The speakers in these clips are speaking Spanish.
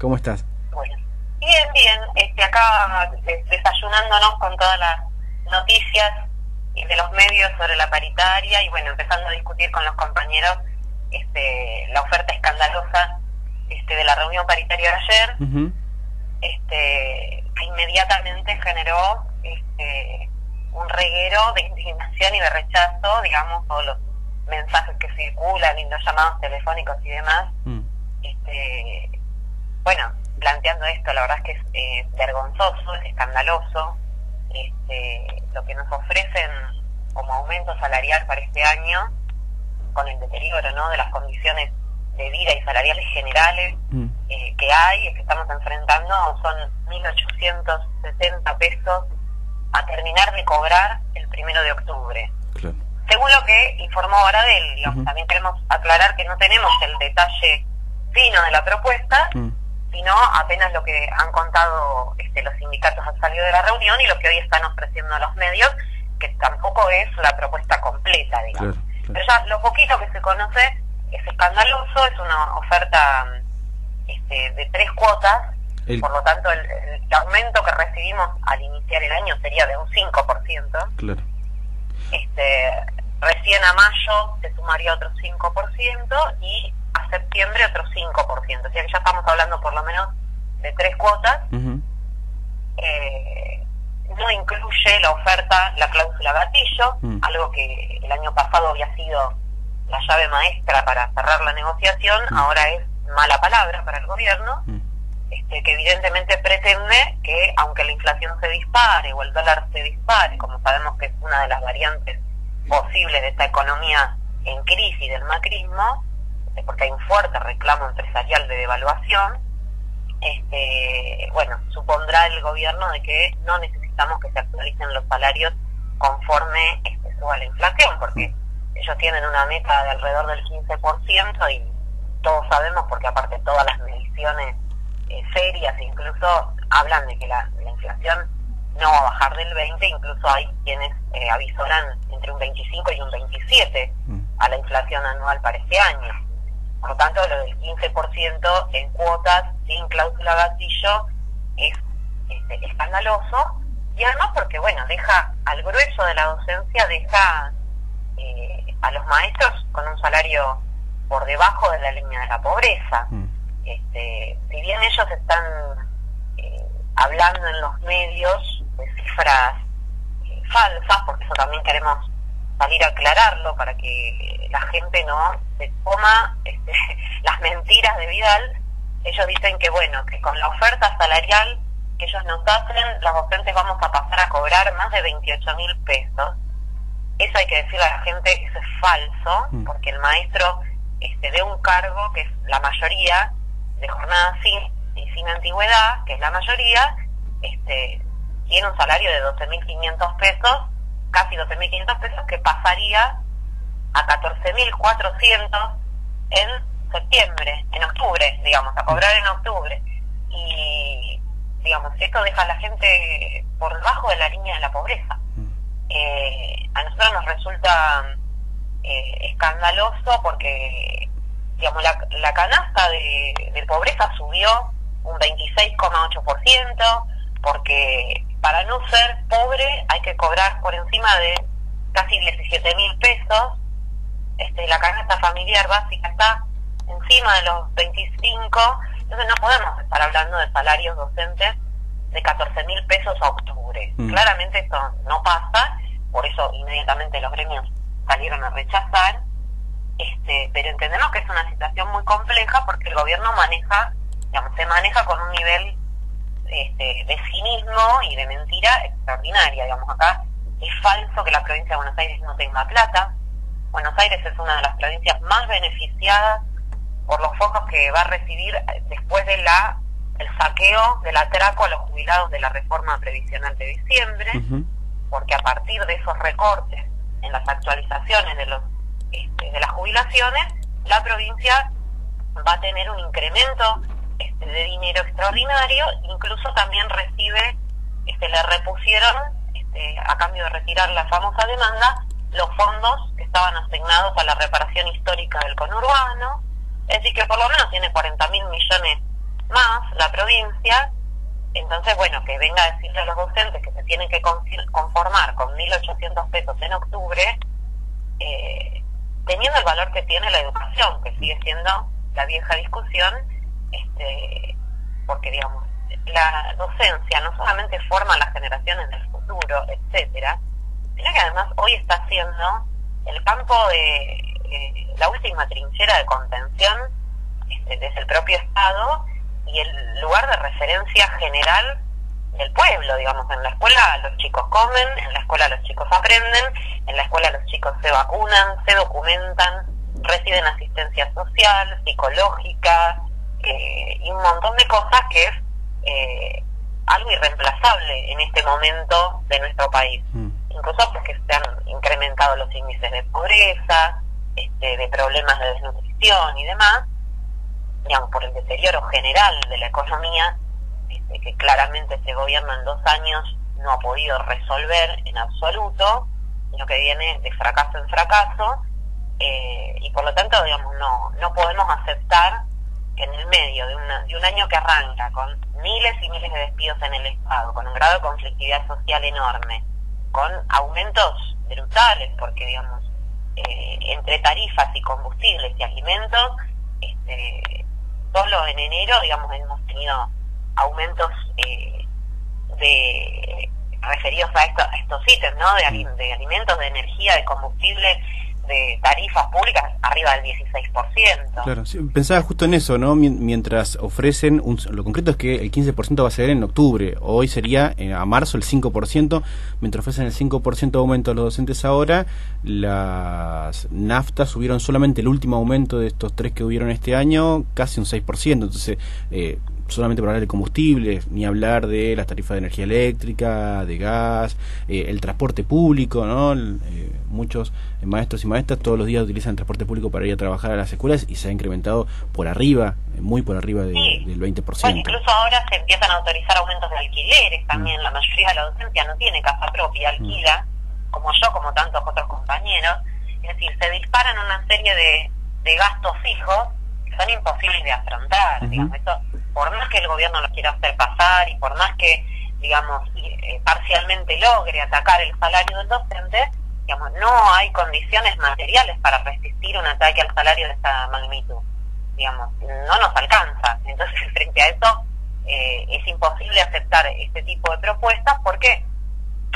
¿Cómo estás? Bueno, bien, bien. Este, acá desayunándonos con todas las noticias y de los medios sobre la paritaria y bueno, empezando a discutir con los compañeros este, la oferta escandalosa este, de la reunión paritaria de ayer, este, que inmediatamente generó este, un reguero de indignación y de rechazo, digamos, todos los mensajes que circulan y los llamados telefónicos y demás. Mm. Este, bueno, planteando esto, la verdad es que es eh, vergonzoso, es escandaloso. Este, lo que nos ofrecen como aumento salarial para este año, con el deterioro ¿no? de las condiciones de vida y salariales generales mm. eh, que hay, que estamos enfrentando, son 1.870 pesos a terminar de cobrar el primero de octubre. Según lo que informó Baradel, digamos, también queremos aclarar que no tenemos el detalle fino de la propuesta, mm. Sino apenas lo que han contado este, los sindicatos al salir de la reunión y lo que hoy están ofreciendo los medios, que tampoco es la propuesta completa, digamos. Pero ya lo poquito que se conoce es escandaloso, es una oferta este, de tres cuotas, por lo tanto el, aumento que recibimos al iniciar el año sería de un 5%. Claro. Este, recién a mayo se sumaría otro 5% y a septiembre otro 5%. O sea que ya estamos hablando por lo menos de tres cuotas. eh, no incluye la oferta, la cláusula gatillo, mm. algo que el año pasado había sido la llave maestra para cerrar la negociación, mm. ahora es mala palabra para el gobierno, mm. este, que evidentemente pretende que aunque la inflación se dispare o el dólar se dispare, como sabemos que es una de las variantes posibles de esta economía en crisis del macrismo, este, porque hay un fuerte reclamo empresarial de devaluación, este, bueno, supondrá el gobierno de que no necesitamos que se actualicen los salarios conforme este, suba la inflación, porque ellos tienen una meta de alrededor del 15% y todos sabemos, porque aparte todas las mediciones eh, serias incluso hablan de que la, inflación no va a bajar del 20, incluso hay quienes eh, avisoran entre un 25 y un 27 mm. a la inflación anual para este año. Por lo tanto, lo del 15% en cuotas sin cláusula gatillo es este, escandaloso y además porque, bueno, deja al grueso de la docencia, deja eh, a los maestros con un salario por debajo de la línea de la pobreza. Mm. Este, si bien ellos están eh, hablando en los medios de cifras eh, falsas, porque eso también queremos salir a aclararlo para que la gente no se coma este, las mentiras de Vidal, ellos dicen que bueno, que con la oferta salarial que ellos nos hacen, los docentes vamos a pasar a cobrar más de 28 mil pesos. Eso hay que decirle a la gente, eso es falso, mm. porque el maestro este, de un cargo que es la mayoría de jornada sin y sin antigüedad, que es la mayoría, este, tiene un salario de 12.500 pesos, casi 12.500 pesos, que pasaría a 14.400 en septiembre, en octubre, digamos, a cobrar en octubre. Y, digamos, esto deja a la gente por debajo de la línea de la pobreza. Mm. Eh, a nosotros nos resulta eh, escandaloso porque, digamos, la, la canasta de, de pobreza subió un 26,8%, porque para no ser pobre hay que cobrar por encima de casi 17 mil pesos. Este, la canasta familiar básica está encima de los 25, entonces no podemos estar hablando de salarios docentes de 14 mil pesos a octubre. Mm. Claramente esto no pasa, por eso inmediatamente los gremios salieron a rechazar, este, pero entendemos que es una situación muy compleja porque el gobierno maneja, digamos, se maneja con un nivel este, de cinismo y de mentira extraordinaria. Digamos, acá es falso que la provincia de Buenos Aires no tenga plata. Buenos Aires es una de las provincias más beneficiadas por los fondos que va a recibir después de la el saqueo del atraco a los jubilados de la reforma previsional de diciembre, porque a partir de esos recortes en las actualizaciones de los este, de las jubilaciones, la provincia va a tener un incremento este, de dinero extraordinario, incluso también recibe, este, le repusieron, este, a cambio de retirar la famosa demanda, los fondos que estaban asignados a la reparación histórica del conurbano, es decir, que por lo menos tiene 40 mil millones más la provincia, entonces, bueno, que venga a decirle a los docentes que se tienen que conformar con 1.800 pesos en octubre, eh, teniendo el valor que tiene la educación, que sigue siendo la vieja discusión, este, porque, digamos, la docencia no solamente forma las generaciones del futuro, etcétera, sino que además hoy está siendo el campo de eh, la última trinchera de contención este, desde el propio Estado y el lugar de referencia general del pueblo, digamos, en la escuela los chicos comen, en la escuela los chicos aprenden, en la escuela los chicos se vacunan, se documentan, reciben asistencia social, psicológica eh, y un montón de cosas que es eh, algo irreemplazable en este momento de nuestro país. Mm. Incluso porque se han incrementado los índices de pobreza, este, de problemas de desnutrición y demás, digamos, por el deterioro general de la economía, este, que claramente este gobierno en dos años no ha podido resolver en absoluto, lo que viene de fracaso en fracaso, eh, y por lo tanto, digamos, no, no podemos aceptar en el medio de, una, de un año que arranca con miles y miles de despidos en el Estado, con un grado de conflictividad social enorme, con aumentos brutales, porque digamos, eh, entre tarifas y combustibles y alimentos, este, solo en enero, digamos, hemos tenido aumentos eh, de referidos a, estos ítems, ¿no? De, de alimentos, de energía, de combustible, de tarifas públicas arriba del 16%. Claro, pensaba justo en eso, ¿no? Mientras ofrecen, lo concreto es que el 15% va a ser en octubre, hoy sería eh, a marzo el 5%, mientras ofrecen el 5% de aumento a los docentes ahora, las naftas subieron solamente el último aumento de estos tres que hubieron este año, casi un 6%, entonces... Eh, solamente para hablar de combustible, ni hablar de las tarifas de energía eléctrica, de gas, eh, el transporte público, ¿no? Eh, muchos maestros y maestras todos los días utilizan el transporte público para ir a trabajar a las escuelas y se ha incrementado por arriba, eh, muy por arriba del 20%. Bueno, incluso ahora se empiezan a autorizar aumentos de alquileres también, mm. la mayoría de la docencia no tiene casa propia, mm. alquila, como yo, como tantos otros compañeros, es decir, se disparan una serie de, de gastos fijos que son imposibles de afrontar, digamos, esto por más que el gobierno lo quiera hacer pasar y por más que, digamos, eh, parcialmente logre atacar el salario del docente, digamos, no hay condiciones materiales para resistir un ataque al salario de esta magnitud. Digamos, no nos alcanza. Entonces, frente a eso, eh, es imposible aceptar este tipo de propuestas porque,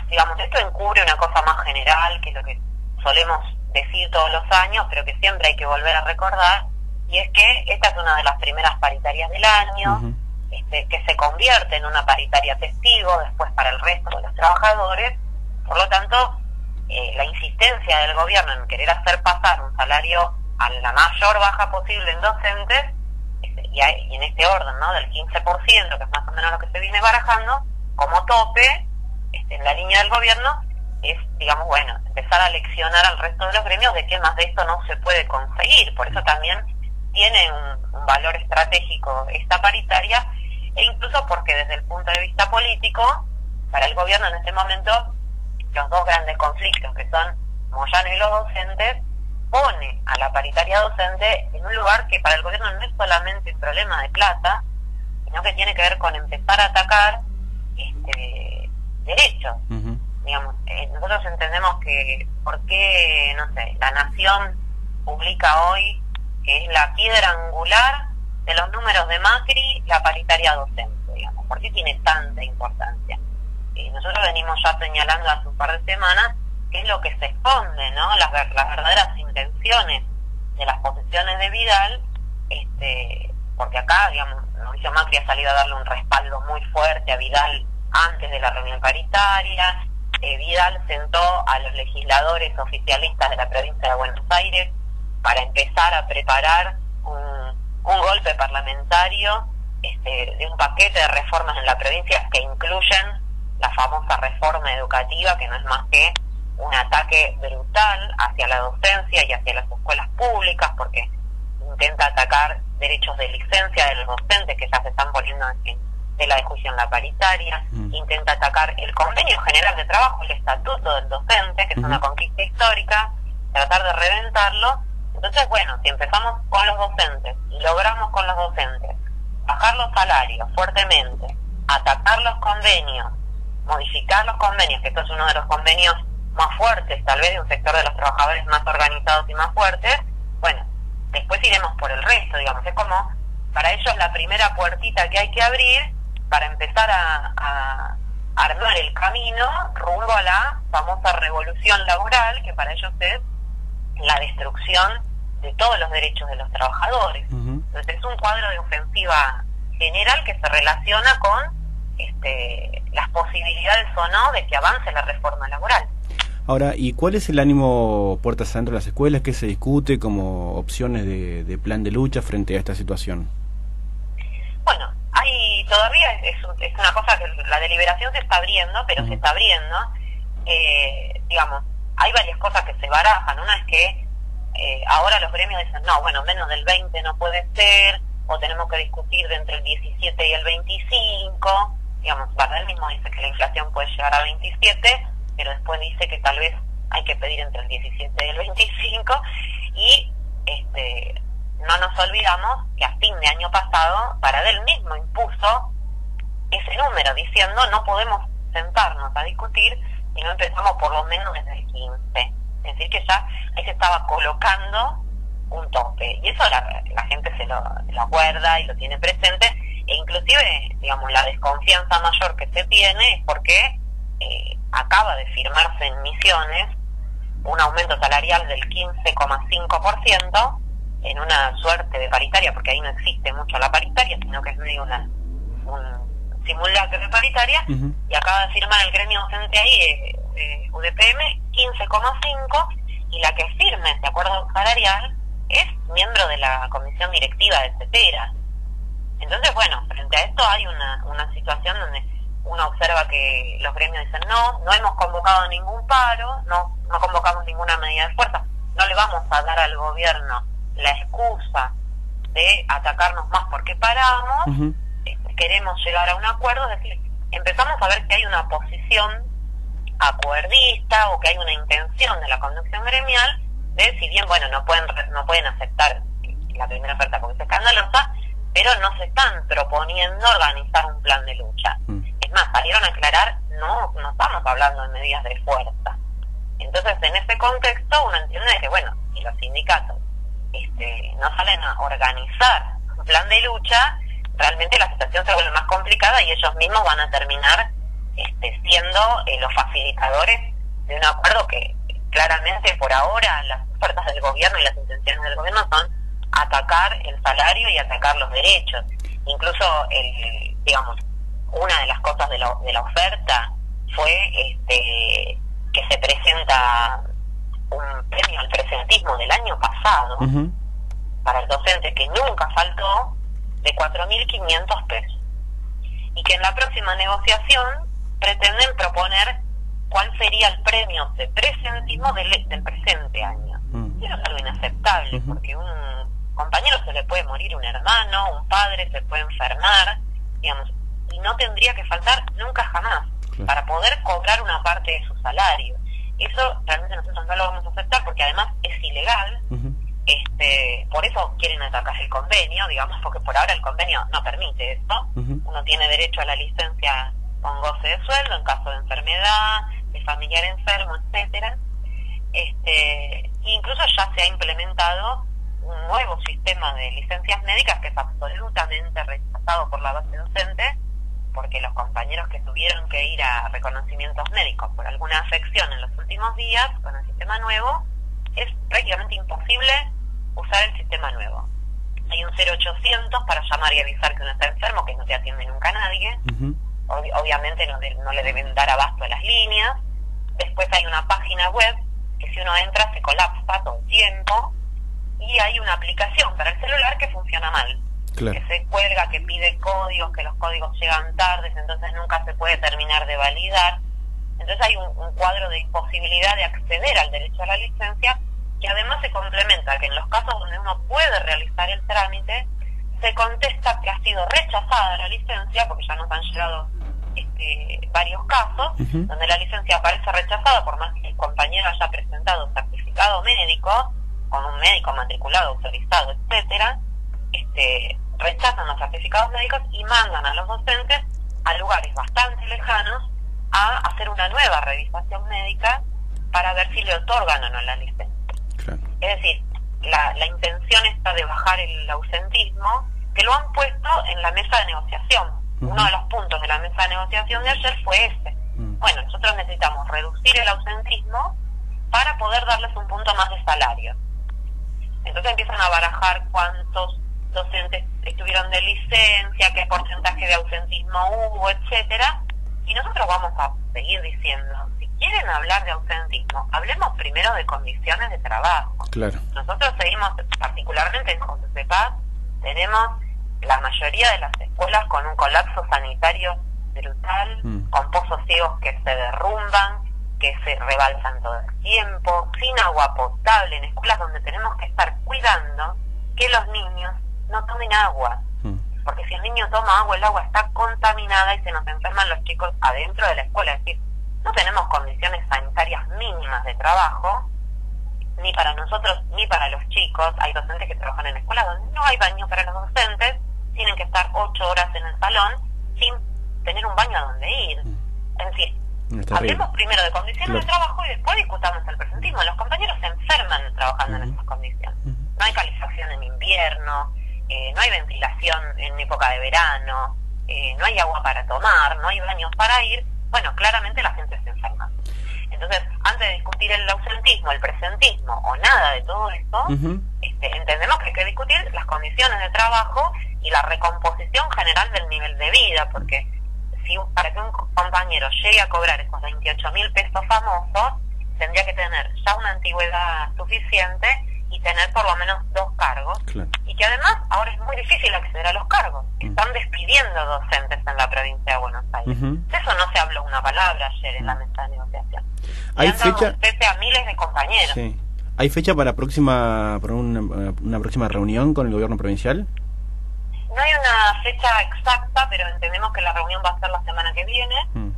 digamos, esto encubre una cosa más general que lo que solemos decir todos los años, pero que siempre hay que volver a recordar, y es que esta es una de las primeras paritarias del año, este, que se convierte en una paritaria testigo después para el resto de los trabajadores, por lo tanto, eh, la insistencia del gobierno en querer hacer pasar un salario a la mayor baja posible en docentes, este, y, en este orden, ¿no? Del 15%, que es más o menos lo que se viene barajando, como tope, este, en la línea del gobierno, es, digamos, bueno, empezar a leccionar al resto de los gremios de que más de esto no se puede conseguir. Por eso también tiene un, valor estratégico esta paritaria e incluso porque desde el punto de vista político, para el gobierno en este momento, los dos grandes conflictos que son Moyano y los docentes, pone a la paritaria docente en un lugar que para el gobierno no es solamente un problema de plata, sino que tiene que ver con empezar a atacar este, derechos. Digamos, eh, nosotros entendemos que por qué, no sé, la nación publica hoy que es la piedra angular de los números de Macri, la paritaria docente, digamos. ¿Por qué tiene tanta importancia? Eh, nosotros venimos ya señalando hace un par de semanas qué es lo que se esconde, ¿no? Las, las verdaderas intenciones de las posiciones de Vidal, este, porque acá, digamos, Mauricio Macri ha salido a darle un respaldo muy fuerte a Vidal antes de la reunión paritaria, eh, Vidal sentó a los legisladores oficialistas de la provincia de Buenos Aires para empezar a preparar un, golpe parlamentario este, de un paquete de reformas en la provincia que incluyen la famosa reforma educativa, que no es más que un ataque brutal hacia la docencia y hacia las escuelas públicas, porque intenta atacar derechos de licencia de los docentes que ya se están poniendo en tela de juicio en la paritaria, mm. intenta atacar el convenio general de trabajo, el estatuto del docente, que es una conquista histórica, tratar de reventarlo entonces, bueno, si empezamos con los docentes y logramos con los docentes bajar los salarios fuertemente, atacar los convenios, modificar los convenios, que esto es uno de los convenios más fuertes, tal vez de un sector de los trabajadores más organizados y más fuertes, bueno, después iremos por el resto, digamos, es como para ellos la primera puertita que hay que abrir para empezar a, armar el camino rumbo a la famosa revolución laboral, que para ellos es la destrucción de todos los derechos de los trabajadores. Entonces es un cuadro de ofensiva general que se relaciona con este, las posibilidades o no de que avance la reforma laboral. Ahora, ¿y cuál es el ánimo puertas adentro de las escuelas? ¿Qué se discute como opciones de, plan de lucha frente a esta situación? Bueno, hay todavía es, es, una cosa que la deliberación se está abriendo, pero se está abriendo. Eh, digamos, hay varias cosas que se barajan. Una es que eh, ahora los gremios dicen, no, bueno, menos del 20 no puede ser, o tenemos que discutir de entre el 17 y el 25. Digamos, el mismo dice que la inflación puede llegar a 27, pero después dice que tal vez hay que pedir entre el 17 y el 25. Y este, no nos olvidamos que a fin de año pasado, para él mismo impuso ese número, diciendo no podemos sentarnos a discutir y no empezamos por lo menos desde el 15. Es decir, que ya ahí se estaba colocando un tope. Y eso la, gente se lo, acuerda y lo tiene presente. E inclusive, digamos, la desconfianza mayor que se tiene es porque eh, acaba de firmarse en Misiones un aumento salarial del 15,5% en una suerte de paritaria, porque ahí no existe mucho la paritaria, sino que es medio una, un simulacro de paritaria, y acaba de firmar el gremio docente ahí, eh, eh, UDPM, 15,5, y la que firme ese acuerdo salarial es miembro de la comisión directiva de CETERA. Entonces, bueno, frente a esto hay una, una situación donde uno observa que los gremios dicen no, no hemos convocado ningún paro, no, no convocamos ninguna medida de fuerza, no le vamos a dar al gobierno la excusa de atacarnos más porque paramos, queremos llegar a un acuerdo, es decir, empezamos a ver que hay una posición acuerdista o que hay una intención de la conducción gremial de, si bien, bueno, no pueden, no pueden aceptar la primera oferta porque es escandalosa, pero no se están proponiendo organizar un plan de lucha. Mm. Es más, salieron a aclarar, no, no estamos hablando de medidas de fuerza. Entonces, en ese contexto, uno entiende que, bueno, si los sindicatos este, no salen a organizar un plan de lucha, realmente la situación se vuelve más complicada y ellos mismos van a terminar este, siendo eh, los facilitadores de un acuerdo que claramente por ahora las ofertas del gobierno y las intenciones del gobierno son atacar el salario y atacar los derechos. Incluso, el, digamos, una de las cosas de la, de la oferta fue este, que se presenta un premio al presentismo del año pasado para el docente que nunca faltó de 4.500 pesos y que en la próxima negociación pretenden proponer cuál sería el premio de presentismo del, del presente año. Mm. Eso es algo inaceptable, porque un compañero se le puede morir un hermano, un padre se puede enfermar, digamos, y no tendría que faltar nunca jamás para poder cobrar una parte de su salario. Eso realmente nosotros no lo vamos a aceptar porque además es ilegal. Este Por eso quieren atacar el convenio, digamos, porque por ahora el convenio no permite esto. Uno tiene derecho a la licencia con goce de sueldo en caso de enfermedad, de familiar enfermo, etcétera. Este, incluso ya se ha implementado un nuevo sistema de licencias médicas que es absolutamente rechazado por la base docente, porque los compañeros que tuvieron que ir a reconocimientos médicos por alguna afección en los últimos días con el sistema nuevo, es prácticamente imposible usar el sistema nuevo. Hay un 0800 para llamar y avisar que uno está enfermo, que no te atiende nunca nadie obviamente no, no, le deben dar abasto a las líneas. Después hay una página web que si uno entra se colapsa todo el tiempo. Y hay una aplicación para el celular que funciona mal. Que se cuelga, que pide códigos, que los códigos llegan tardes, entonces nunca se puede terminar de validar. Entonces hay un, un cuadro de imposibilidad de acceder al derecho a la licencia que además se complementa que en los casos donde uno puede realizar el trámite, se contesta que ha sido rechazada la licencia, porque ya nos han llegado este, varios casos, donde la licencia aparece rechazada por más que el compañero haya presentado un certificado médico, con un médico matriculado, autorizado, etcétera, este, rechazan los certificados médicos y mandan a los docentes a lugares bastante lejanos a hacer una nueva revisación médica para ver si le otorgan o no la licencia. Es decir, la, la intención está de bajar el ausentismo, que lo han puesto en la mesa de negociación. Uno de los puntos de la mesa de negociación de ayer fue este. Bueno, nosotros necesitamos reducir el ausentismo para poder darles un punto más de salario. Entonces empiezan a barajar cuántos docentes estuvieron de licencia, qué porcentaje de ausentismo hubo, etcétera. Y nosotros vamos a seguir diciendo, si quieren hablar de ausentismo, hablemos primero de condiciones de trabajo. Claro. Nosotros seguimos, particularmente en José de Paz, tenemos la mayoría de las escuelas con un colapso sanitario brutal, mm. con pozos ciegos que se derrumban, que se rebalsan todo el tiempo, sin agua potable, en escuelas donde tenemos que estar cuidando que los niños no tomen agua. Mm. Porque si el niño toma agua, el agua está contaminada y se nos enferman los chicos adentro de la escuela. Es decir, no tenemos condiciones sanitarias mínimas de trabajo, ni para nosotros ni para los chicos. Hay docentes que trabajan en escuelas donde no hay baño para los docentes, tienen que estar ocho horas en el salón sin tener un baño a donde ir. Mm. Es decir, hablemos primero de condiciones de trabajo y después discutamos el presentismo. Los compañeros se enferman trabajando en esas condiciones. No hay calefacción en invierno, eh, no hay ventilación en época de verano, eh, no hay agua para tomar, no hay baños para ir. Bueno, claramente la gente se enferma. Entonces, antes de discutir el ausentismo, el presentismo o nada de todo esto, este, entendemos que hay que discutir las condiciones de trabajo y la recomposición general del nivel de vida, porque si para que un compañero llegue a cobrar esos 28 mil pesos famosos, tendría que tener ya una antigüedad suficiente y tener por lo menos dos cargos. Y que además ahora es muy difícil acceder a los cargos. Mm. Están despidiendo docentes en la provincia de Buenos Aires. Eso no se habló una palabra ayer en la mm. mesa de negociación. Hay fecha... a miles de compañeros. Sí. ¿Hay fecha para próxima para una, una próxima reunión con el gobierno provincial? No hay una fecha exacta, pero entendemos que la reunión va a ser la semana que viene. Mm.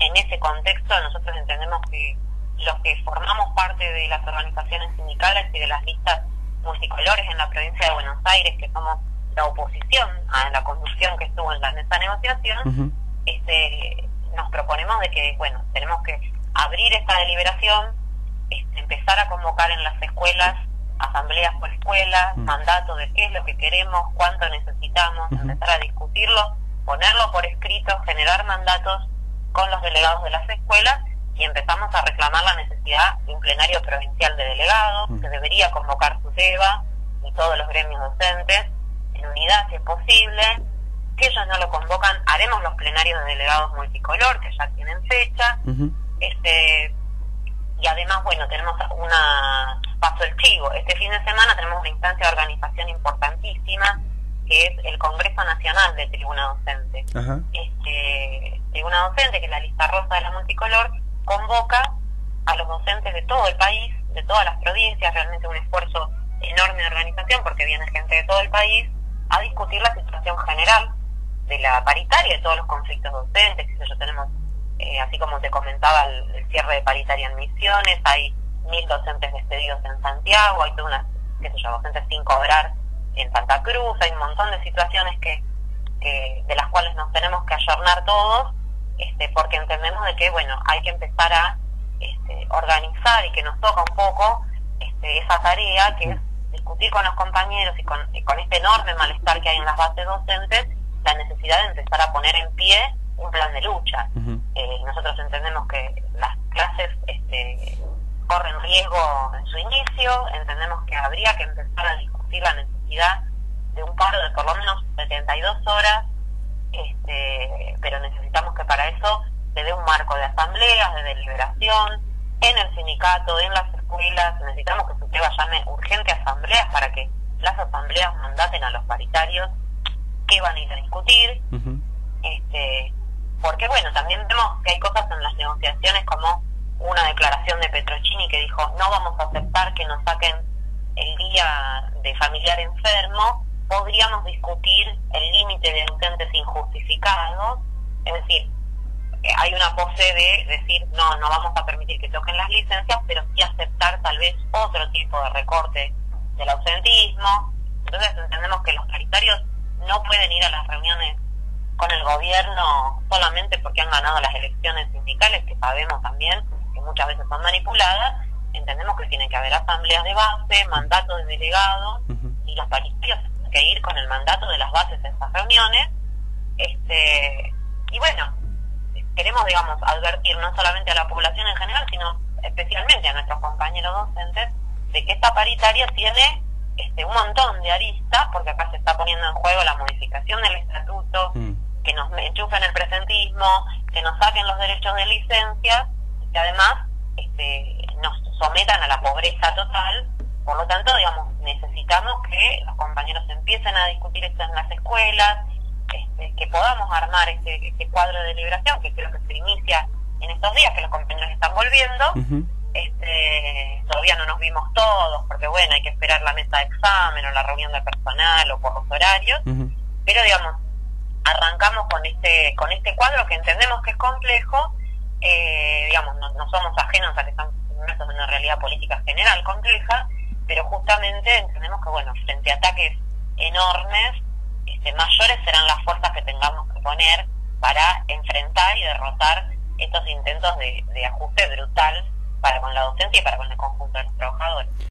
En ese contexto nosotros entendemos que los que formamos parte de las organizaciones sindicales y de las listas multicolores en la provincia de Buenos Aires, que somos la oposición a la conducción que estuvo en la mesa negociación, este, nos proponemos de que, bueno, tenemos que abrir esta deliberación, este, empezar a convocar en las escuelas asambleas por escuela, mandato de qué es lo que queremos, cuánto necesitamos, empezar a discutirlo, ponerlo por escrito, generar mandatos con los delegados de las escuelas y empezamos a reclamar la necesidad de un plenario provincial de delegados, que debería convocar su SEBA y todos los gremios docentes en unidad si es posible. que ellos no lo convocan, haremos los plenarios de delegados multicolor, que ya tienen fecha. este Y además, bueno, tenemos una paso el chivo. Este fin de semana tenemos una instancia de organización importantísima, que es el Congreso Nacional de Tribuna Docente. Este, Tribuna Docente, que es la lista rosa de la multicolor, convoca a los docentes de todo el país, de todas las provincias, realmente un esfuerzo enorme de organización porque viene gente de todo el país a discutir la situación general de la paritaria, de todos los conflictos docentes, que yo tenemos, eh, así como te comentaba, el, cierre de paritaria en Misiones, hay mil docentes despedidos en Santiago, hay todas unas, qué sé yo, docentes sin cobrar en Santa Cruz, hay un montón de situaciones que, que de las cuales nos tenemos que ayornar todos este, porque entendemos de que, bueno, hay que empezar a este, organizar y que nos toca un poco este, esa tarea, que es discutir con los compañeros y con, con este enorme malestar que hay en las bases docentes, la necesidad de empezar a poner en pie un plan de lucha. Eh, nosotros entendemos que las clases este, corren riesgo en su inicio, entendemos que habría que empezar a discutir la necesidad de un paro de por lo menos 72 horas este, pero necesitamos que para eso se dé un marco de asambleas, de deliberación, en el sindicato, en las escuelas, necesitamos que se llame urgente asambleas para que las asambleas mandaten a los paritarios qué van a ir a discutir, este, porque bueno, también vemos que hay cosas en las negociaciones como una declaración de Petrocini que dijo no vamos a aceptar que nos saquen el día de familiar enfermo podríamos discutir el límite de docentes injustificados, es decir, eh, hay una pose de decir, no, no vamos a permitir que toquen las licencias, pero sí aceptar tal vez otro tipo de recorte del ausentismo. Entonces entendemos que los paritarios no pueden ir a las reuniones con el gobierno solamente porque han ganado las elecciones sindicales, que sabemos también que muchas veces son manipuladas, entendemos que tiene que haber asambleas de base, mandato de delegado, y los paritarios que ir con el mandato de las bases en esas reuniones. este Y bueno, queremos, digamos, advertir no solamente a la población en general, sino especialmente a nuestros compañeros docentes, de que esta paritaria tiene este, un montón de aristas, porque acá se está poniendo en juego la modificación del estatuto, mm. que nos enchufen el presentismo, que nos saquen los derechos de licencia, que además este, nos sometan a la pobreza total. Por lo tanto, digamos, necesitamos que los compañeros empiecen a discutir esto en las escuelas, este, que podamos armar este, este cuadro de liberación, que creo que se inicia en estos días, que los compañeros están volviendo. este, todavía no nos vimos todos, porque bueno, hay que esperar la mesa de examen o la reunión de personal o por los horarios, pero digamos, arrancamos con este, con este cuadro que entendemos que es complejo, eh, digamos, no, no, somos ajenos a que estamos en una realidad política general compleja, pero justamente entendemos que, bueno, frente a ataques enormes, este, mayores serán las fuerzas que tengamos que poner para enfrentar y derrotar estos intentos de, de ajuste brutal para con la docencia y para con el conjunto de los trabajadores.